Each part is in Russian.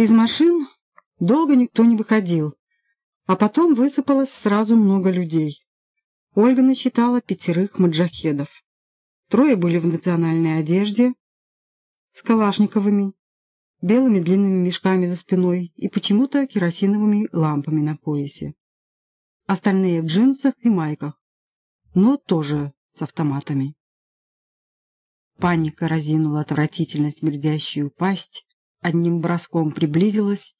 Из машин долго никто не выходил, а потом высыпалось сразу много людей. Ольга насчитала пятерых маджахедов. Трое были в национальной одежде, с калашниковыми, белыми длинными мешками за спиной и почему-то керосиновыми лампами на поясе. Остальные в джинсах и майках, но тоже с автоматами. Паника разинула отвратительно смердящую пасть, одним броском приблизилась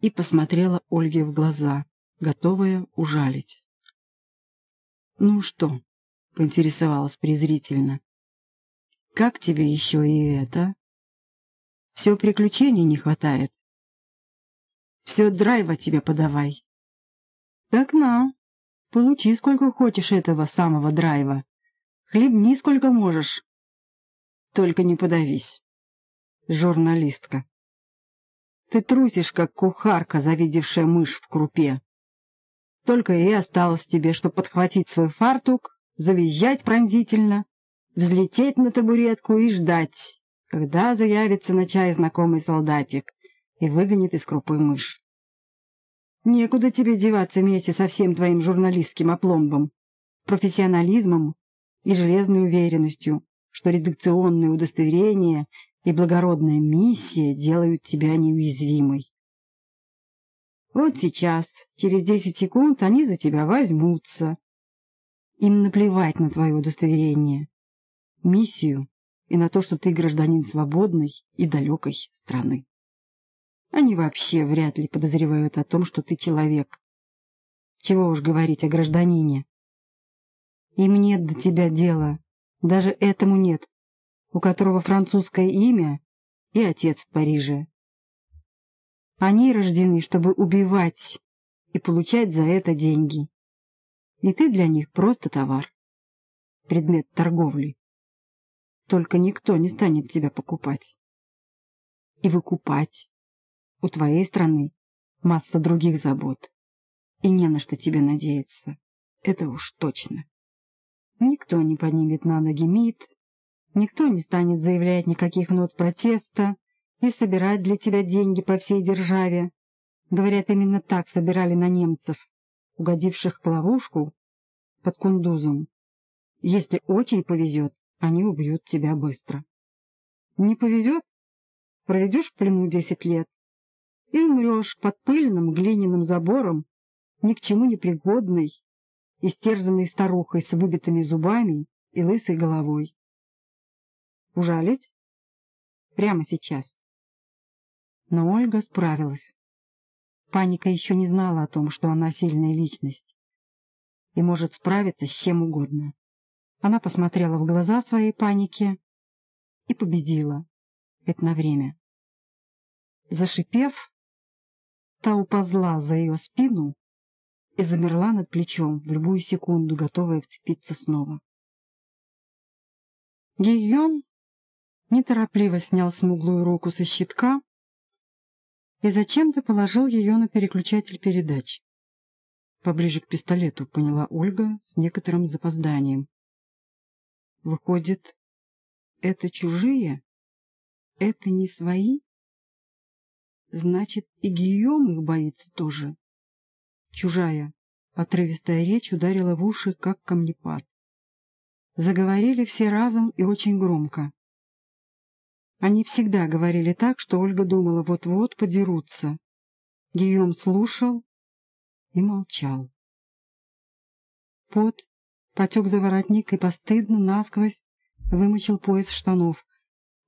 и посмотрела Ольге в глаза, готовая ужалить. «Ну что?» — поинтересовалась презрительно. «Как тебе еще и это?» «Все приключений не хватает. Все драйва тебе подавай». «Так на, получи сколько хочешь этого самого драйва. Хлебни сколько можешь. Только не подавись. Журналистка. Ты трусишь, как кухарка, завидевшая мышь в крупе. Только и осталось тебе, что подхватить свой фартук, завизжать пронзительно, взлететь на табуретку и ждать, когда заявится на чай знакомый солдатик и выгонит из крупы мышь. Некуда тебе деваться вместе со всем твоим журналистским опломбом, профессионализмом и железной уверенностью, что редакционные удостоверения и благородная миссия делают тебя неуязвимой. Вот сейчас, через десять секунд, они за тебя возьмутся. Им наплевать на твое удостоверение, миссию и на то, что ты гражданин свободной и далекой страны. Они вообще вряд ли подозревают о том, что ты человек. Чего уж говорить о гражданине. Им нет до тебя дела, даже этому нет, у которого французское имя и отец в Париже. Они рождены, чтобы убивать и получать за это деньги. И ты для них просто товар, предмет торговли. Только никто не станет тебя покупать. И выкупать. У твоей страны масса других забот. И не на что тебе надеяться. Это уж точно. Никто не поднимет на ноги МИД, никто не станет заявлять никаких нот протеста и собирать для тебя деньги по всей державе. Говорят, именно так собирали на немцев, угодивших в ловушку под Кундузом. Если очень повезет, они убьют тебя быстро. Не повезет? Проведешь в плену десять лет и умрешь под пыльным глиняным забором, ни к чему не пригодной, истерзанной старухой с выбитыми зубами и лысой головой. Ужалить? Прямо сейчас. Но Ольга справилась. Паника еще не знала о том, что она сильная личность и может справиться с чем угодно. Она посмотрела в глаза своей панике и победила. Это на время. Зашипев, та уползла за ее спину и замерла над плечом, в любую секунду готовая вцепиться снова. Гийон неторопливо снял смуглую руку со щитка и зачем-то положил ее на переключатель передач. Поближе к пистолету, поняла Ольга с некоторым запозданием. Выходит, это чужие? Это не свои? Значит, и Гийом их боится тоже. Чужая, отрывистая речь ударила в уши, как камнепад. Заговорили все разом и очень громко. Они всегда говорили так, что Ольга думала, вот-вот подерутся. Гийом слушал и молчал. Пот потек за воротник и постыдно насквозь вымочил пояс штанов.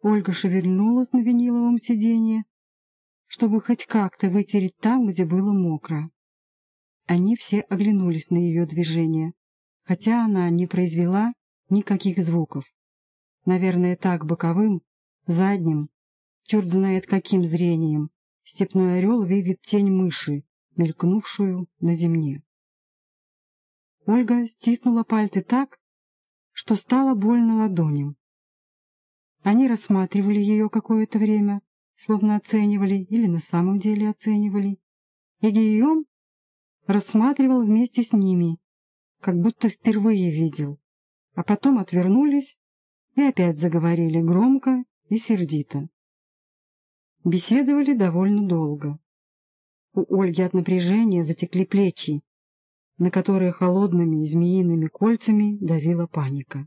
Ольга шевельнулась на виниловом сиденье, чтобы хоть как-то вытереть там, где было мокро. Они все оглянулись на ее движение, хотя она не произвела никаких звуков. Наверное, так боковым, задним, черт знает каким зрением, степной орел видит тень мыши, мелькнувшую на земле. Ольга стиснула пальцы так, что стало больно ладоням. Они рассматривали ее какое-то время, словно оценивали или на самом деле оценивали. И Гийом рассматривал вместе с ними, как будто впервые видел, а потом отвернулись и опять заговорили громко и сердито. Беседовали довольно долго. У Ольги от напряжения затекли плечи, на которые холодными змеиными кольцами давила паника.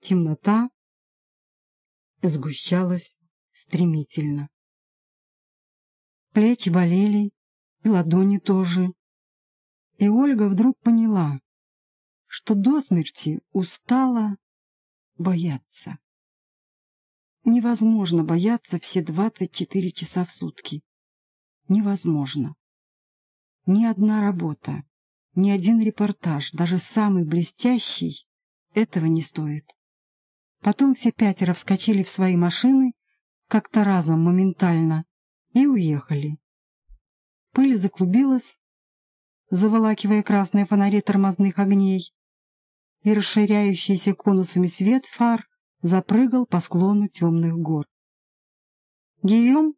Темнота сгущалась стремительно. Плечи болели, и ладони тоже. И Ольга вдруг поняла, что до смерти устала бояться. Невозможно бояться все двадцать четыре часа в сутки. Невозможно. Ни одна работа, ни один репортаж, даже самый блестящий, этого не стоит. Потом все пятеро вскочили в свои машины, как-то разом, моментально, и уехали. Пыль заклубилась, заволакивая красные фонари тормозных огней, и расширяющийся конусами свет фар запрыгал по склону темных гор. Гийом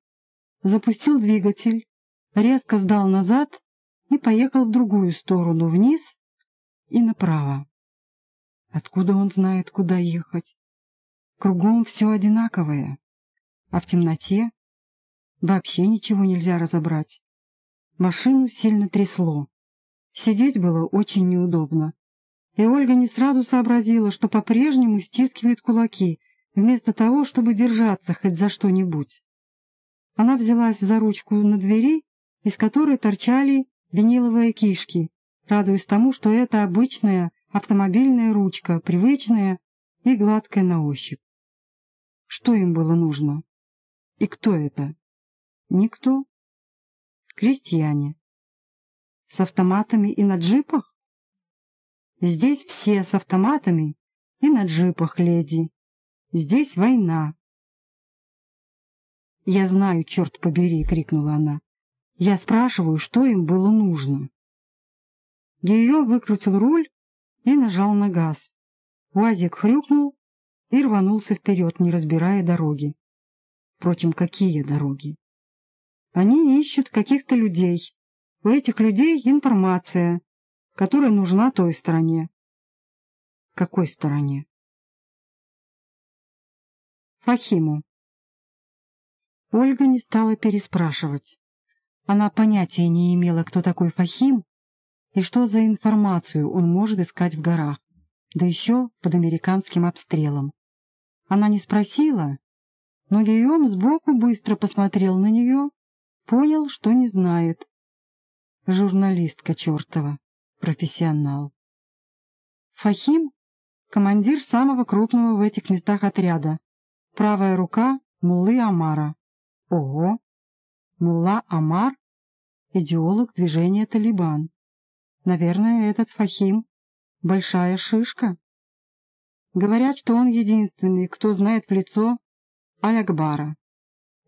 запустил двигатель, резко сдал назад и поехал в другую сторону, вниз и направо. Откуда он знает, куда ехать? Кругом все одинаковое, а в темноте вообще ничего нельзя разобрать. Машину сильно трясло. Сидеть было очень неудобно. И Ольга не сразу сообразила, что по-прежнему стискивает кулаки, вместо того, чтобы держаться хоть за что-нибудь. Она взялась за ручку на двери, из которой торчали виниловые кишки, радуясь тому, что это обычная автомобильная ручка, привычная и гладкая на ощупь. Что им было нужно? И кто это? Никто. Крестьяне. С автоматами и на джипах? Здесь все с автоматами и на джипах, леди. Здесь война. «Я знаю, черт побери!» — крикнула она. «Я спрашиваю, что им было нужно?» Ее выкрутил руль и нажал на газ. Уазик хрюкнул и рванулся вперед, не разбирая дороги. Впрочем, какие дороги? Они ищут каких-то людей. У этих людей информация, которая нужна той стороне. Какой стороне? Фахиму. Ольга не стала переспрашивать. Она понятия не имела, кто такой Фахим и что за информацию он может искать в горах, да еще под американским обстрелом. Она не спросила, но Гийом сбоку быстро посмотрел на нее, понял, что не знает. Журналистка чертова профессионал. Фахим — командир самого крупного в этих местах отряда, правая рука Муллы Амара. Ого! Мулла Амар — идеолог движения «Талибан». Наверное, этот Фахим — большая шишка. Говорят, что он единственный, кто знает в лицо Аль-Акбара.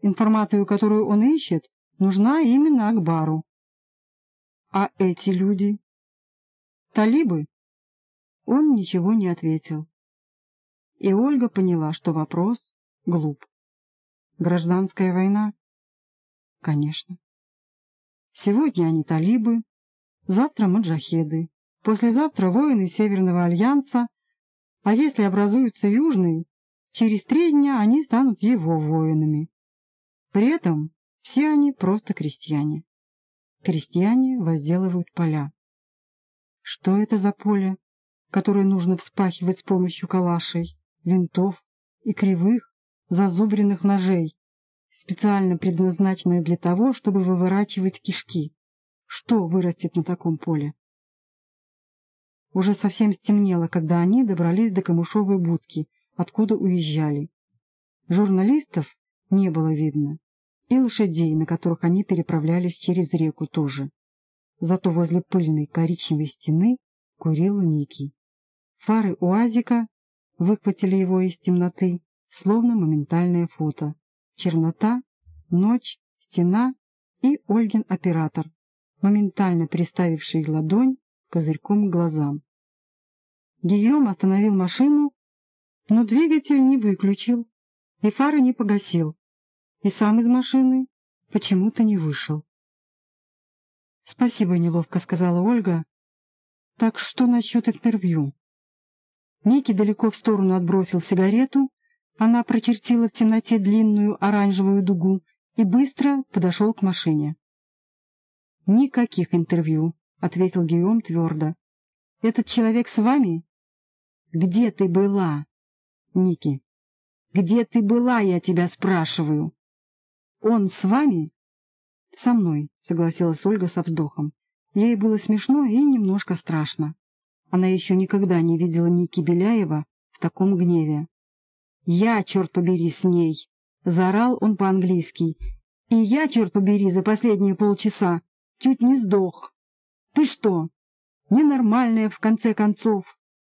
Информацию, которую он ищет, нужна именно Акбару. А эти люди Талибы?» Он ничего не ответил. И Ольга поняла, что вопрос глуп. Гражданская война? Конечно. Сегодня они талибы, завтра маджахеды, послезавтра воины Северного Альянса, а если образуются южные, через три дня они станут его воинами. При этом все они просто крестьяне. Крестьяне возделывают поля. Что это за поле, которое нужно вспахивать с помощью калашей, винтов и кривых, зазубренных ножей, специально предназначенное для того, чтобы выворачивать кишки? Что вырастет на таком поле? Уже совсем стемнело, когда они добрались до камышовой будки, откуда уезжали. Журналистов не было видно, и лошадей, на которых они переправлялись через реку, тоже. Зато возле пыльной коричневой стены курил Ники. Фары УАЗика выхватили его из темноты, словно моментальное фото. Чернота, ночь, стена и Ольгин оператор, моментально приставивший ладонь козырьком к глазам. Гийом остановил машину, но двигатель не выключил и фары не погасил, и сам из машины почему-то не вышел. «Спасибо, неловко», — сказала Ольга. «Так что насчет интервью?» Ники далеко в сторону отбросил сигарету, она прочертила в темноте длинную оранжевую дугу и быстро подошел к машине. «Никаких интервью», — ответил Гийом твердо. «Этот человек с вами?» «Где ты была?» «Ники, где ты была, я тебя спрашиваю?» «Он с вами?» «Со мной», — согласилась Ольга со вздохом. Ей было смешно и немножко страшно. Она еще никогда не видела Ники Беляева в таком гневе. «Я, черт побери, с ней!» — заорал он по-английски. «И я, черт побери, за последние полчаса чуть не сдох. Ты что, ненормальная, в конце концов?»